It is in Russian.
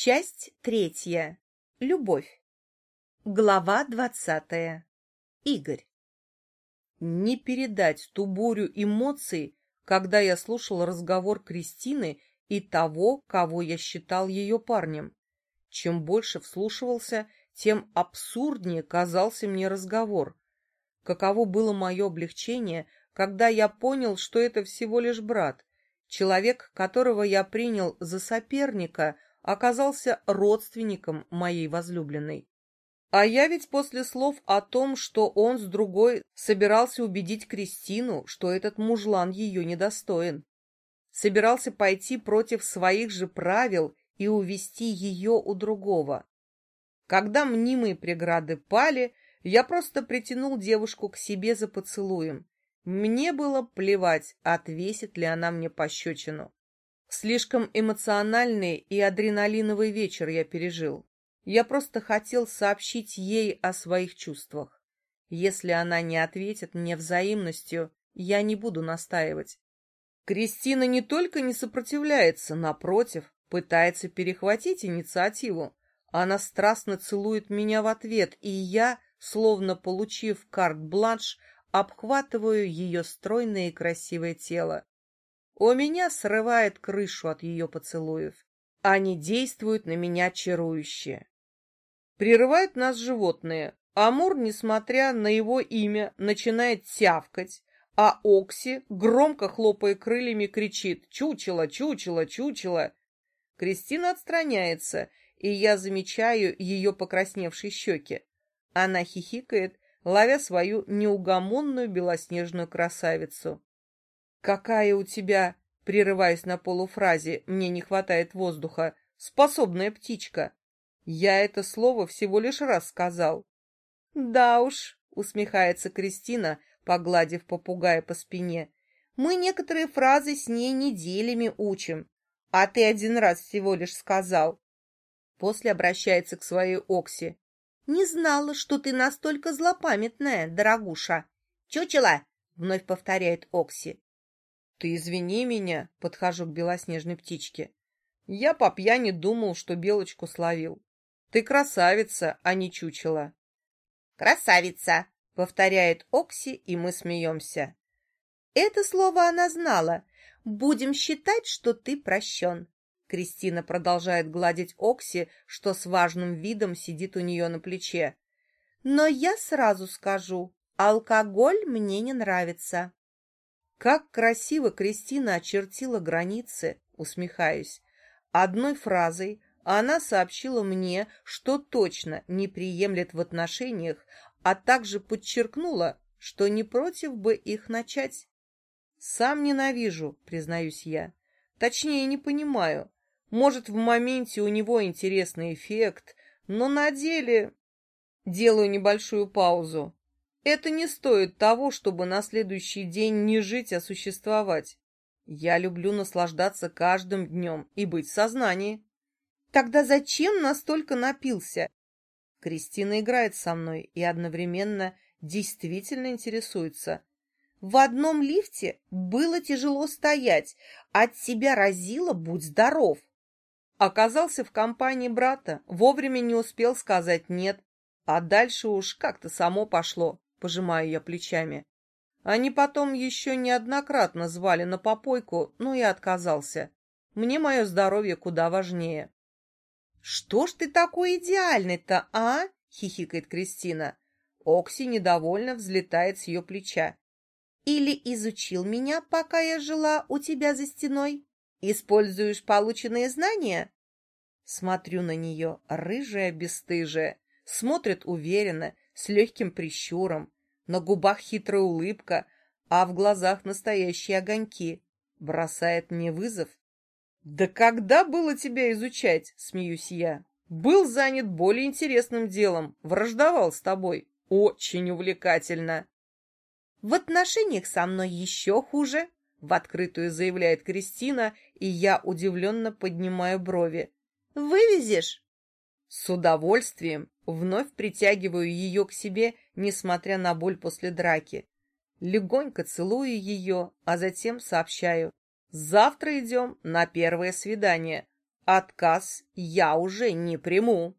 Часть третья. Любовь. Глава двадцатая. Игорь. Не передать ту бурю эмоций, когда я слушал разговор Кристины и того, кого я считал ее парнем. Чем больше вслушивался, тем абсурднее казался мне разговор. Каково было мое облегчение, когда я понял, что это всего лишь брат, человек, которого я принял за соперника, оказался родственником моей возлюбленной. А я ведь после слов о том, что он с другой собирался убедить Кристину, что этот мужлан ее недостоин. Собирался пойти против своих же правил и увести ее у другого. Когда мнимые преграды пали, я просто притянул девушку к себе за поцелуем. Мне было плевать, отвесит ли она мне пощечину. Слишком эмоциональный и адреналиновый вечер я пережил. Я просто хотел сообщить ей о своих чувствах. Если она не ответит мне взаимностью, я не буду настаивать. Кристина не только не сопротивляется, напротив, пытается перехватить инициативу. Она страстно целует меня в ответ, и я, словно получив карт-бланш, обхватываю ее стройное и красивое тело. У меня срывает крышу от ее поцелуев. Они действуют на меня чарующе. Прерывают нас животные. Амур, несмотря на его имя, начинает тявкать, а Окси, громко хлопая крыльями, кричит «Чучело, чучело, чучело!». Кристина отстраняется, и я замечаю ее покрасневшие щеки. Она хихикает, ловя свою неугомонную белоснежную красавицу. «Какая у тебя, прерываясь на полуфразе, мне не хватает воздуха, способная птичка!» Я это слово всего лишь раз сказал. «Да уж», — усмехается Кристина, погладив попугая по спине, «мы некоторые фразы с ней неделями учим, а ты один раз всего лишь сказал». После обращается к своей Окси. «Не знала, что ты настолько злопамятная, дорогуша». «Чучело!» — вновь повторяет Окси. «Ты извини меня», — подхожу к белоснежной птичке. «Я по пьяни думал, что белочку словил. Ты красавица, а не чучело». «Красавица», — повторяет Окси, и мы смеемся. Это слово она знала. «Будем считать, что ты прощен». Кристина продолжает гладить Окси, что с важным видом сидит у нее на плече. «Но я сразу скажу, алкоголь мне не нравится». Как красиво Кристина очертила границы, усмехаюсь. Одной фразой она сообщила мне, что точно не приемлет в отношениях, а также подчеркнула, что не против бы их начать. Сам ненавижу, признаюсь я. Точнее, не понимаю. Может, в моменте у него интересный эффект, но на деле... Делаю небольшую паузу. Это не стоит того, чтобы на следующий день не жить, а существовать. Я люблю наслаждаться каждым днем и быть в сознании. Тогда зачем настолько напился? Кристина играет со мной и одновременно действительно интересуется. В одном лифте было тяжело стоять, от себя разило «будь здоров». Оказался в компании брата, вовремя не успел сказать «нет», а дальше уж как-то само пошло, пожимаю я плечами. Они потом еще неоднократно звали на попойку, но я отказался. Мне мое здоровье куда важнее. «Что ж ты такой идеальный-то, а?» — хихикает Кристина. Окси недовольно взлетает с ее плеча. «Или изучил меня, пока я жила у тебя за стеной? Используешь полученные знания?» Смотрю на нее, рыжая, бесстыжая, смотрит уверенно, с легким прищуром, на губах хитрая улыбка, а в глазах настоящие огоньки. Бросает мне вызов «Да когда было тебя изучать?» — смеюсь я. «Был занят более интересным делом, враждовал с тобой. Очень увлекательно». «В отношениях со мной еще хуже», — в открытую заявляет Кристина, и я удивленно поднимаю брови. «Вывезешь?» С удовольствием вновь притягиваю ее к себе, несмотря на боль после драки. Легонько целую ее, а затем сообщаю. Завтра идем на первое свидание. Отказ я уже не приму.